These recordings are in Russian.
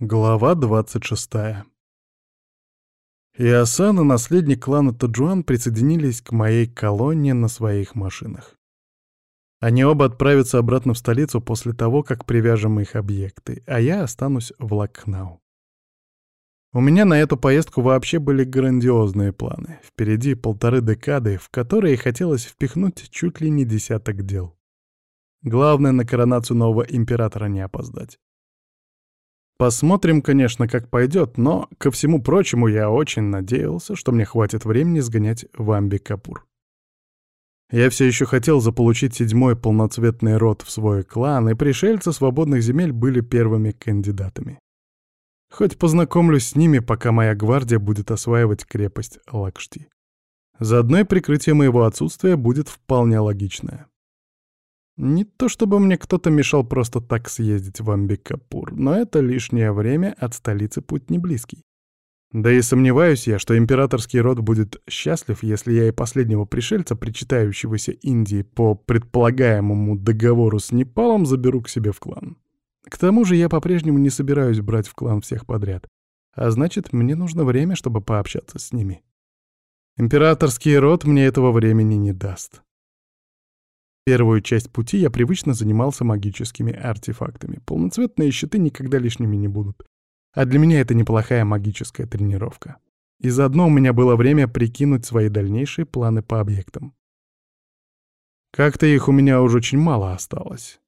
Глава 26. Иосан и наследник клана Таджуан присоединились к моей колонне на своих машинах. Они оба отправятся обратно в столицу после того, как привяжем их объекты, а я останусь в Лакхнау. У меня на эту поездку вообще были грандиозные планы. Впереди полторы декады, в которые хотелось впихнуть чуть ли не десяток дел. Главное, на коронацию нового императора не опоздать. Посмотрим, конечно, как пойдет, но, ко всему прочему, я очень надеялся, что мне хватит времени сгонять в Амби-Капур. Я все еще хотел заполучить седьмой полноцветный род в свой клан, и пришельцы свободных земель были первыми кандидатами. Хоть познакомлюсь с ними, пока моя гвардия будет осваивать крепость Лакшти. Заодно и прикрытие моего отсутствия будет вполне логичное. Не то чтобы мне кто-то мешал просто так съездить в Амбикапур, но это лишнее время, от столицы путь не близкий. Да и сомневаюсь я, что императорский род будет счастлив, если я и последнего пришельца, причитающегося Индии по предполагаемому договору с Непалом, заберу к себе в клан. К тому же я по-прежнему не собираюсь брать в клан всех подряд, а значит, мне нужно время, чтобы пообщаться с ними. Императорский род мне этого времени не даст. Первую часть пути я привычно занимался магическими артефактами. Полноцветные щиты никогда лишними не будут. А для меня это неплохая магическая тренировка. И заодно у меня было время прикинуть свои дальнейшие планы по объектам. Как-то их у меня уже очень мало осталось.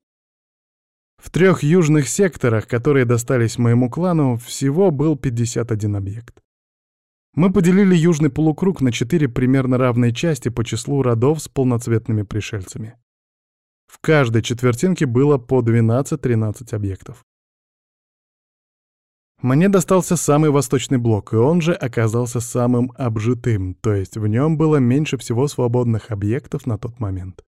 В трех южных секторах, которые достались моему клану, всего был 51 объект. Мы поделили южный полукруг на четыре примерно равные части по числу родов с полноцветными пришельцами. В каждой четвертинке было по 12-13 объектов. Мне достался самый восточный блок, и он же оказался самым обжитым, то есть в нем было меньше всего свободных объектов на тот момент.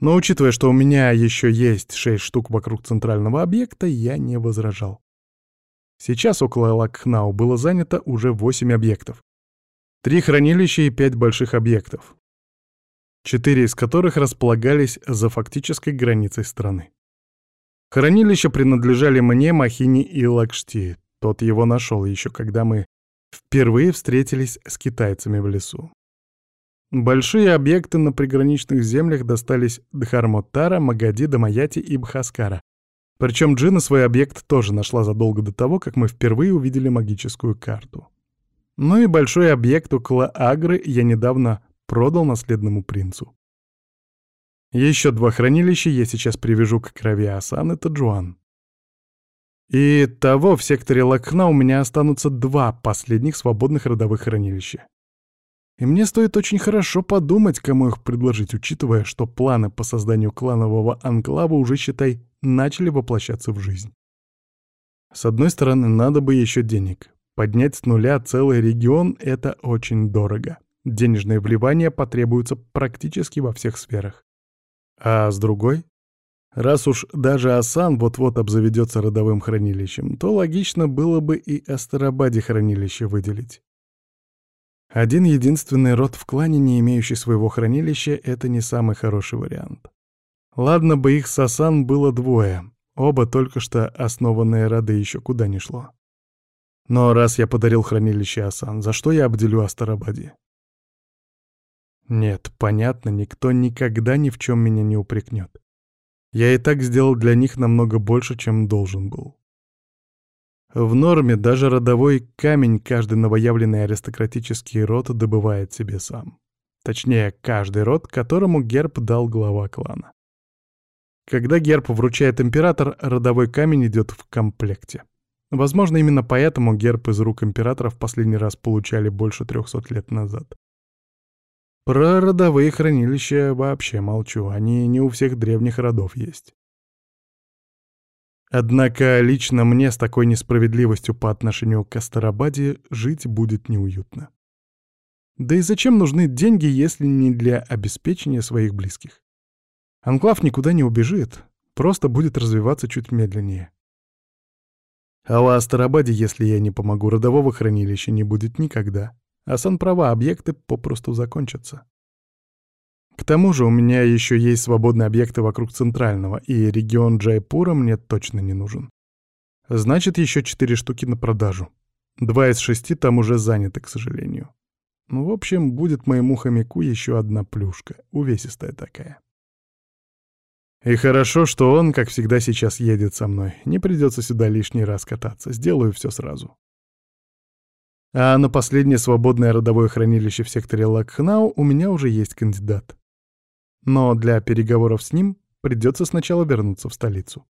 Но учитывая, что у меня еще есть 6 штук вокруг центрального объекта, я не возражал. Сейчас около Лакхнау было занято уже 8 объектов. Три хранилища и 5 больших объектов четыре из которых располагались за фактической границей страны. Хранилища принадлежали мне, Махини и Лакшти. Тот его нашел еще когда мы впервые встретились с китайцами в лесу. Большие объекты на приграничных землях достались Дхармотара, Магади, Дамаяти и Бхаскара. Причем Джина свой объект тоже нашла задолго до того, как мы впервые увидели магическую карту. Ну и большой объект около Агры я недавно продал наследному принцу. Еще два хранилища я сейчас привяжу к крови Асан и Таджуан. И того в секторе Лакхна у меня останутся два последних свободных родовых хранилища. И мне стоит очень хорошо подумать, кому их предложить, учитывая, что планы по созданию кланового анклава уже, считай, начали воплощаться в жизнь. С одной стороны, надо бы еще денег. Поднять с нуля целый регион — это очень дорого. Денежные вливания потребуются практически во всех сферах. А с другой, раз уж даже Асан вот-вот обзаведется родовым хранилищем, то логично было бы и Астарабаде хранилище выделить. Один единственный род в клане, не имеющий своего хранилища, это не самый хороший вариант. Ладно бы их с Асан было двое, оба только что основанные роды еще куда ни шло. Но раз я подарил хранилище Асан, за что я обделю Астарабаде? Нет, понятно, никто никогда ни в чем меня не упрекнет. Я и так сделал для них намного больше, чем должен был. В норме даже родовой камень каждый новоявленный аристократический род добывает себе сам. Точнее, каждый род, которому герб дал глава клана. Когда герб вручает император, родовой камень идет в комплекте. Возможно, именно поэтому герб из рук императора в последний раз получали больше 300 лет назад. Про родовые хранилища вообще молчу, они не у всех древних родов есть. Однако лично мне с такой несправедливостью по отношению к Астарабаде жить будет неуютно. Да и зачем нужны деньги, если не для обеспечения своих близких? Анклав никуда не убежит, просто будет развиваться чуть медленнее. А у Астарабаде, если я не помогу, родового хранилища не будет никогда. А сан-права объекты попросту закончатся. К тому же у меня еще есть свободные объекты вокруг центрального, и регион Джайпура мне точно не нужен. Значит, еще четыре штуки на продажу. Два из шести там уже заняты, к сожалению. Ну, в общем, будет моему хомяку еще одна плюшка, увесистая такая. И хорошо, что он, как всегда, сейчас едет со мной. Не придется сюда лишний раз кататься. Сделаю все сразу. А на последнее свободное родовое хранилище в секторе Лакхнау у меня уже есть кандидат. Но для переговоров с ним придется сначала вернуться в столицу.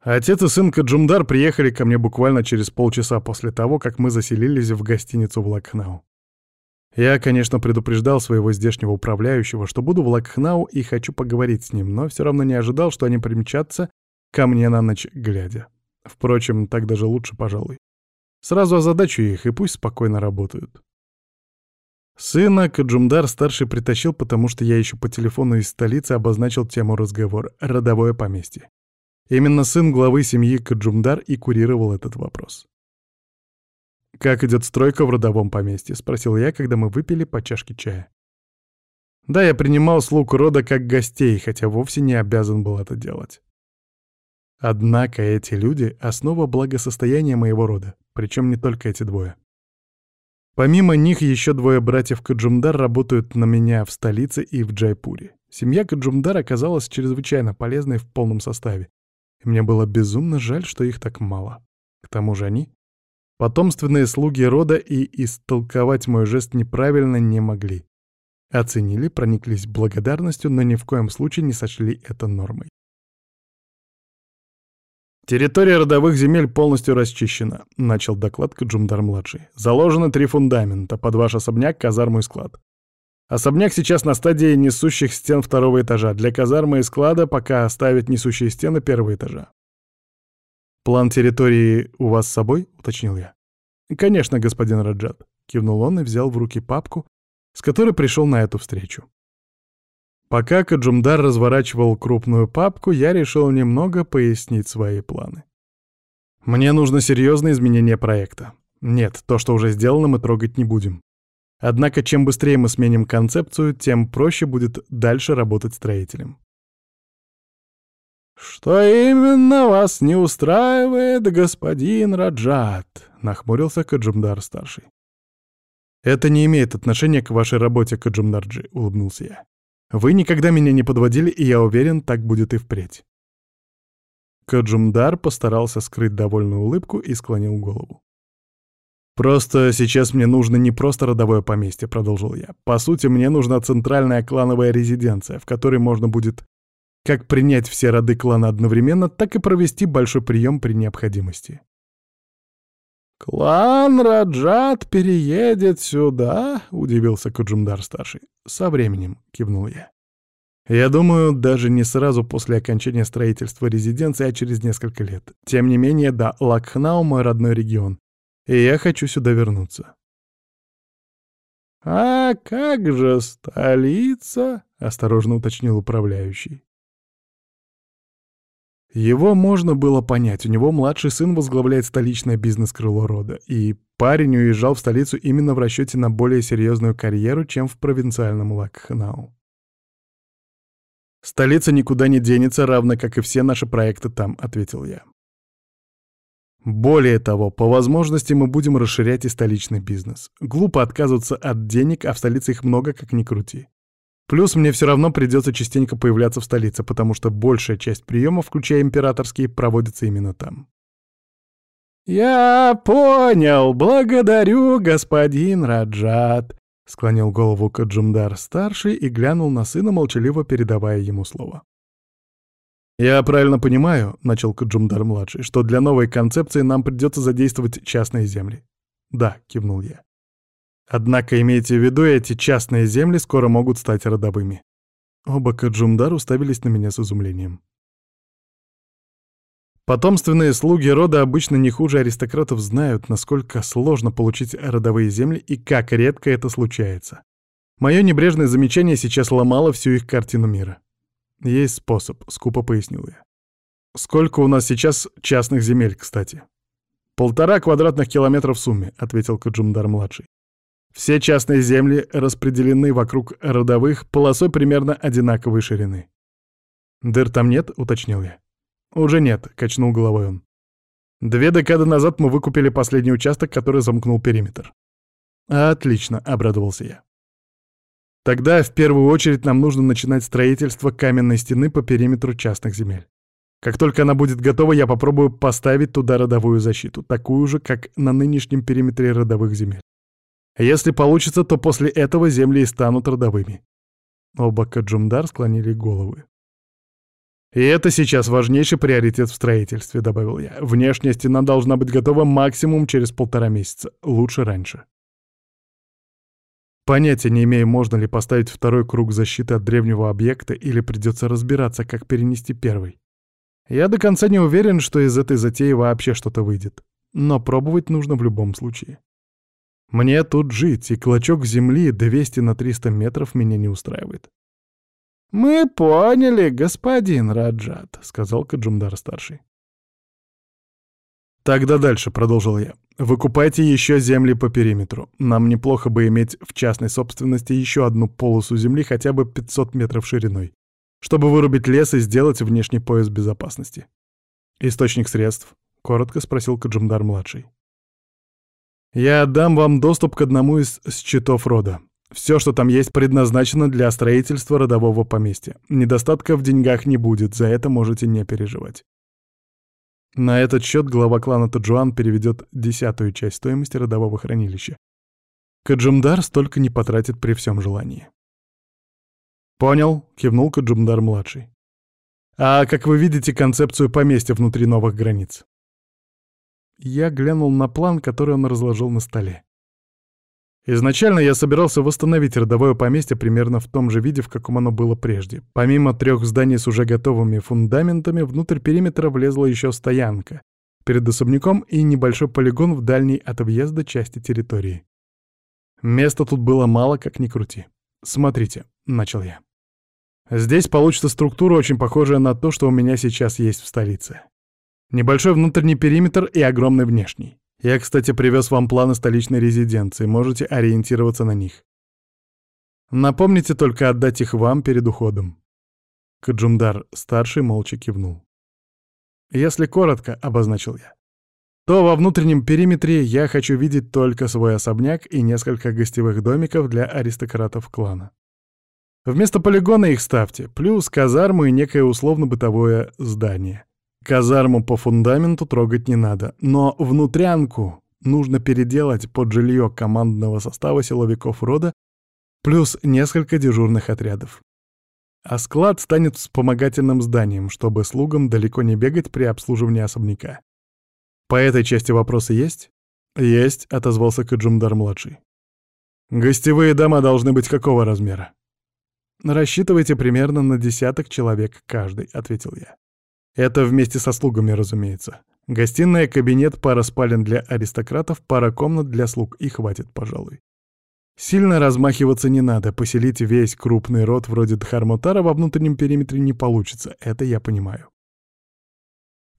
Отец и сын Каджумдар приехали ко мне буквально через полчаса после того, как мы заселились в гостиницу в Лакхнау. Я, конечно, предупреждал своего здешнего управляющего, что буду в Лакхнау и хочу поговорить с ним, но все равно не ожидал, что они примчатся ко мне на ночь глядя. Впрочем, так даже лучше, пожалуй. Сразу озадачу их, и пусть спокойно работают. Сына Каджумдар-старший притащил, потому что я еще по телефону из столицы обозначил тему разговора — родовое поместье. Именно сын главы семьи Каджумдар и курировал этот вопрос. «Как идет стройка в родовом поместье?» — спросил я, когда мы выпили по чашке чая. Да, я принимал слуг рода как гостей, хотя вовсе не обязан был это делать. Однако эти люди — основа благосостояния моего рода, причем не только эти двое. Помимо них еще двое братьев Каджумдар работают на меня в столице и в Джайпуре. Семья Каджумдар оказалась чрезвычайно полезной в полном составе, и мне было безумно жаль, что их так мало. К тому же они — потомственные слуги рода и истолковать мой жест неправильно не могли. Оценили, прониклись благодарностью, но ни в коем случае не сочли это нормой. «Территория родовых земель полностью расчищена», — начал доклад Каджумдар-младший. «Заложены три фундамента под ваш особняк, казарму и склад. Особняк сейчас на стадии несущих стен второго этажа. Для казармы и склада пока оставить несущие стены первого этажа. «План территории у вас с собой?» — уточнил я. «Конечно, господин Раджат», — кивнул он и взял в руки папку, с которой пришел на эту встречу. Пока Каджумдар разворачивал крупную папку, я решил немного пояснить свои планы. Мне нужно серьезное изменение проекта. Нет, то, что уже сделано, мы трогать не будем. Однако чем быстрее мы сменим концепцию, тем проще будет дальше работать строителем. «Что именно вас не устраивает, господин Раджат?» — нахмурился Каджумдар-старший. «Это не имеет отношения к вашей работе, Каджумдарджи», — улыбнулся я. «Вы никогда меня не подводили, и я уверен, так будет и впредь». Каджумдар постарался скрыть довольную улыбку и склонил голову. «Просто сейчас мне нужно не просто родовое поместье», — продолжил я. «По сути, мне нужна центральная клановая резиденция, в которой можно будет как принять все роды клана одновременно, так и провести большой прием при необходимости». «Клан Раджат переедет сюда?» — удивился Куджумдар-старший. «Со временем», — кивнул я. «Я думаю, даже не сразу после окончания строительства резиденции, а через несколько лет. Тем не менее, да, Лакхнау — мой родной регион, и я хочу сюда вернуться. «А как же столица?» — осторожно уточнил управляющий. Его можно было понять, у него младший сын возглавляет столичное бизнес-крыло рода, и парень уезжал в столицу именно в расчете на более серьезную карьеру, чем в провинциальном Лакхнау. «Столица никуда не денется, равно как и все наши проекты там», — ответил я. Более того, по возможности мы будем расширять и столичный бизнес. Глупо отказываться от денег, а в столице их много, как ни крути. Плюс мне все равно придется частенько появляться в столице, потому что большая часть приемов, включая императорские, проводится именно там. «Я понял, благодарю, господин Раджат», — склонил голову Каджумдар-старший и глянул на сына, молчаливо передавая ему слово. «Я правильно понимаю, — начал Каджумдар-младший, — что для новой концепции нам придется задействовать частные земли?» «Да», — кивнул я. «Однако имейте в виду, эти частные земли скоро могут стать родовыми». Оба Каджумдар уставились на меня с изумлением. Потомственные слуги рода обычно не хуже аристократов знают, насколько сложно получить родовые земли и как редко это случается. Мое небрежное замечание сейчас ломало всю их картину мира. «Есть способ», — скупо пояснил я. «Сколько у нас сейчас частных земель, кстати?» «Полтора квадратных километра в сумме», — ответил Каджумдар-младший. «Все частные земли распределены вокруг родовых полосой примерно одинаковой ширины. «Дыр там нет?» — уточнил я. «Уже нет», — качнул головой он. «Две декады назад мы выкупили последний участок, который замкнул периметр». «Отлично», — обрадовался я. «Тогда в первую очередь нам нужно начинать строительство каменной стены по периметру частных земель. Как только она будет готова, я попробую поставить туда родовую защиту, такую же, как на нынешнем периметре родовых земель. Если получится, то после этого земли и станут родовыми». Оба Каджумдар склонили головы. «И это сейчас важнейший приоритет в строительстве», — добавил я. «Внешняя стена должна быть готова максимум через полтора месяца, лучше раньше». Понятия не имею, можно ли поставить второй круг защиты от древнего объекта или придется разбираться, как перенести первый. Я до конца не уверен, что из этой затеи вообще что-то выйдет. Но пробовать нужно в любом случае. Мне тут жить, и клочок земли 200 на 300 метров меня не устраивает. «Мы поняли, господин Раджат», — сказал Каджумдар-старший. «Тогда дальше», — продолжил я. «Выкупайте еще земли по периметру. Нам неплохо бы иметь в частной собственности еще одну полосу земли хотя бы 500 метров шириной, чтобы вырубить лес и сделать внешний пояс безопасности». «Источник средств?» — коротко спросил Каджумдар-младший. «Я отдам вам доступ к одному из счетов рода. Все, что там есть, предназначено для строительства родового поместья. Недостатка в деньгах не будет, за это можете не переживать. На этот счет глава клана Таджуан переведет десятую часть стоимости родового хранилища. Каджумдар столько не потратит при всем желании. «Понял», — кивнул Каджумдар-младший. «А как вы видите концепцию поместья внутри новых границ?» Я глянул на план, который он разложил на столе. Изначально я собирался восстановить родовое поместье примерно в том же виде, в каком оно было прежде. Помимо трех зданий с уже готовыми фундаментами, внутрь периметра влезла еще стоянка перед особняком и небольшой полигон в дальней от въезда части территории. Места тут было мало, как ни крути. «Смотрите», — начал я. «Здесь получится структура, очень похожая на то, что у меня сейчас есть в столице. Небольшой внутренний периметр и огромный внешний. Я, кстати, привез вам планы столичной резиденции, можете ориентироваться на них. Напомните только отдать их вам перед уходом. Каджумдар старший молча кивнул. Если коротко, обозначил я, то во внутреннем периметре я хочу видеть только свой особняк и несколько гостевых домиков для аристократов клана. Вместо полигона их ставьте, плюс казарму и некое условно-бытовое здание. Казарму по фундаменту трогать не надо, но внутрянку нужно переделать под жилье командного состава силовиков рода плюс несколько дежурных отрядов. А склад станет вспомогательным зданием, чтобы слугам далеко не бегать при обслуживании особняка. По этой части вопросы есть? Есть, отозвался Каджумдар-младший. Гостевые дома должны быть какого размера? Рассчитывайте примерно на десяток человек каждый, ответил я. Это вместе со слугами, разумеется. Гостиная, кабинет, пара спален для аристократов, пара комнат для слуг, и хватит, пожалуй. Сильно размахиваться не надо, поселить весь крупный род вроде Дхармутара во внутреннем периметре не получится, это я понимаю.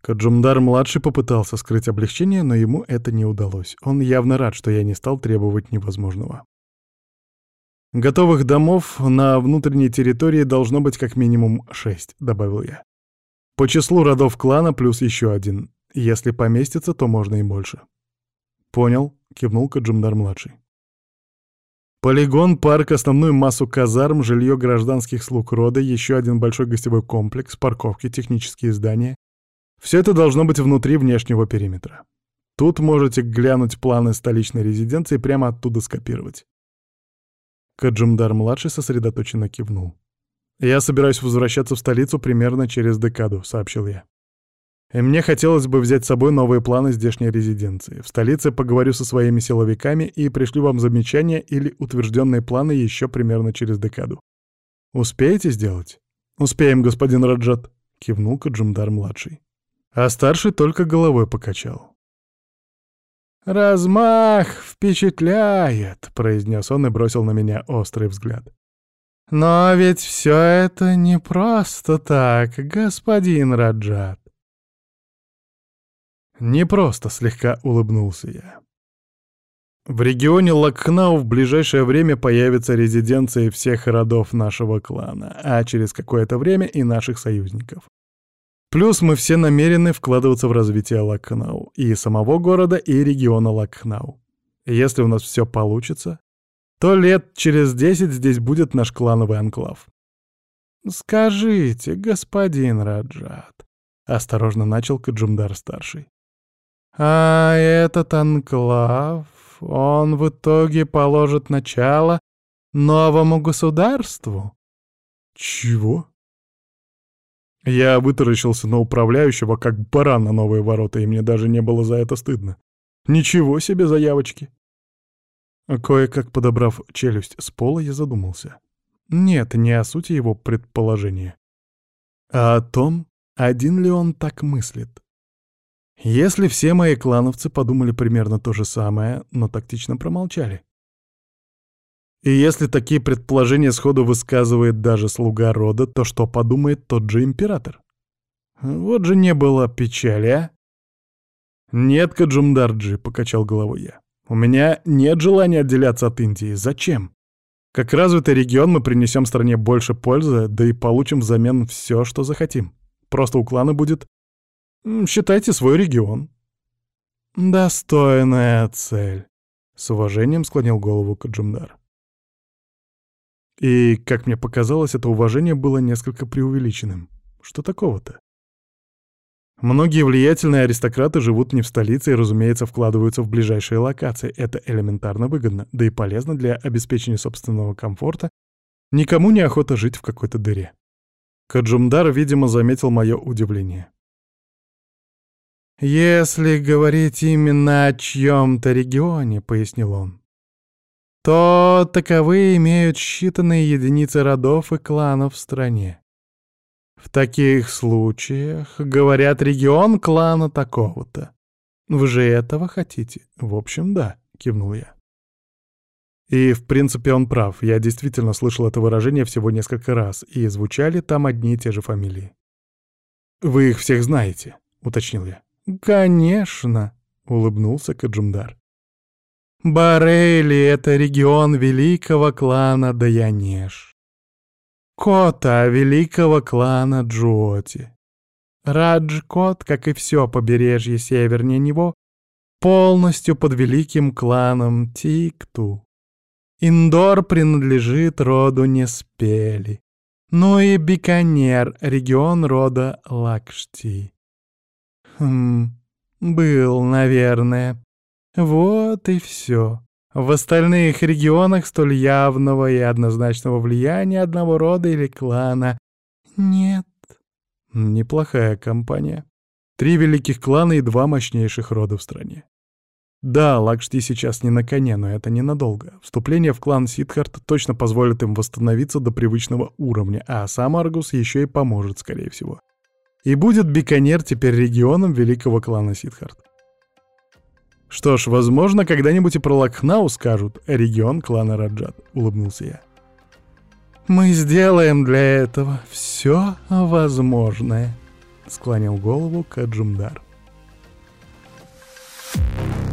Каджумдар-младший попытался скрыть облегчение, но ему это не удалось. Он явно рад, что я не стал требовать невозможного. «Готовых домов на внутренней территории должно быть как минимум шесть», — добавил я. По числу родов клана плюс еще один. Если поместится, то можно и больше. Понял, кивнул Каджумдар-младший. Полигон, парк, основную массу казарм, жилье гражданских слуг рода, еще один большой гостевой комплекс, парковки, технические здания. Все это должно быть внутри внешнего периметра. Тут можете глянуть планы столичной резиденции и прямо оттуда скопировать. Каджумдар-младший сосредоточенно кивнул. «Я собираюсь возвращаться в столицу примерно через декаду», — сообщил я. И мне хотелось бы взять с собой новые планы здешней резиденции. В столице поговорю со своими силовиками и пришлю вам замечания или утвержденные планы еще примерно через декаду. Успеете сделать? Успеем, господин Раджат, кивнул Каджумдар-младший. А старший только головой покачал. «Размах впечатляет», — произнес он и бросил на меня острый взгляд. Но ведь все это не просто так, господин Раджат. Не просто слегка улыбнулся я. В регионе Лакхнау в ближайшее время появятся резиденции всех родов нашего клана, а через какое-то время и наших союзников. Плюс мы все намерены вкладываться в развитие Лакхнау, и самого города, и региона Лакхнау. Если у нас все получится, то лет через десять здесь будет наш клановый анклав. «Скажите, господин Раджат», — осторожно начал Каджумдар-старший, «а этот анклав, он в итоге положит начало новому государству?» «Чего?» Я вытаращился на управляющего, как баран на новые ворота, и мне даже не было за это стыдно. Ничего себе заявочки. Кое-как подобрав челюсть с пола, я задумался. Нет, не о сути его предположения, а о том, один ли он так мыслит. Если все мои клановцы подумали примерно то же самое, но тактично промолчали. И если такие предположения сходу высказывает даже слуга рода, то что подумает тот же император? Вот же не было печали, а? «Нет, Каджумдарджи», — покачал головой я. «У меня нет желания отделяться от Индии. Зачем? Как развитый регион мы принесем стране больше пользы, да и получим взамен все, что захотим. Просто у клана будет, считайте, свой регион. Достойная цель. С уважением склонил голову Каджумдар. И, как мне показалось, это уважение было несколько преувеличенным. Что такого-то? Многие влиятельные аристократы живут не в столице и, разумеется, вкладываются в ближайшие локации. Это элементарно выгодно, да и полезно для обеспечения собственного комфорта. Никому не охота жить в какой-то дыре. Каджумдар, видимо, заметил мое удивление. «Если говорить именно о чьем-то регионе», — пояснил он, то таковые имеют считанные единицы родов и кланов в стране. В таких случаях говорят регион клана такого-то. Вы же этого хотите? В общем, да, кивнул я. И, в принципе, он прав. Я действительно слышал это выражение всего несколько раз, и звучали там одни и те же фамилии. «Вы их всех знаете», — уточнил я. «Конечно», — улыбнулся Каджумдар. «Барейли — это регион великого клана Даянеш. Кота великого клана Джоти. Радж-кот, как и все побережье севернее него, полностью под великим кланом Тикту. Индор принадлежит роду Неспели. Ну и Биканер, регион рода Лакшти. Хм, был, наверное. Вот и все. В остальных регионах столь явного и однозначного влияния одного рода или клана нет. Неплохая компания. Три великих клана и два мощнейших рода в стране. Да, Лакшти сейчас не на коне, но это ненадолго. Вступление в клан Сидхарт точно позволит им восстановиться до привычного уровня, а сам Аргус еще и поможет, скорее всего. И будет Биконер теперь регионом великого клана Сидхарт. «Что ж, возможно, когда-нибудь и про Лакхнау скажут, регион клана Раджат», — улыбнулся я. «Мы сделаем для этого все возможное», — склонил голову Каджумдар. Thank you.